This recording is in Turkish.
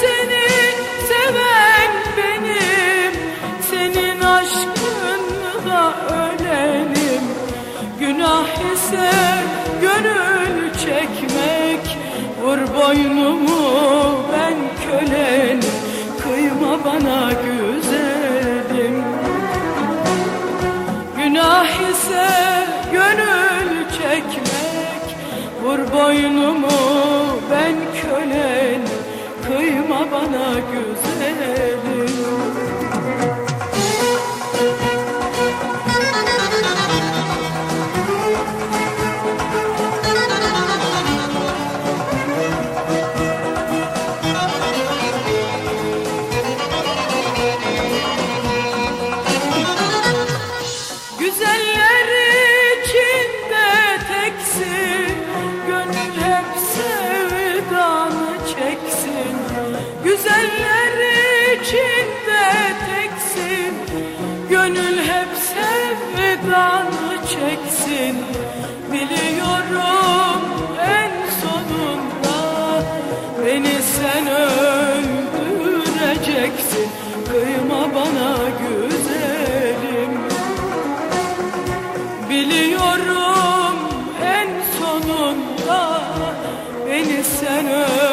seni seven benim. Senin aşkınla ölelim Günah ise gönül çekmek. Vur boynumu ben kölen. Kıyma bana güzelim. Günah ise gönül çekmek. Vur boynumu ben kölen bana güzelim Güzeller içinde teksin. Gönül hep sevdanı çeksin. Biliyorum en sonunda Beni sen öldüreceksin. Kıyma bana güzelim. Biliyorum en sonunda beni sen öldüreceksin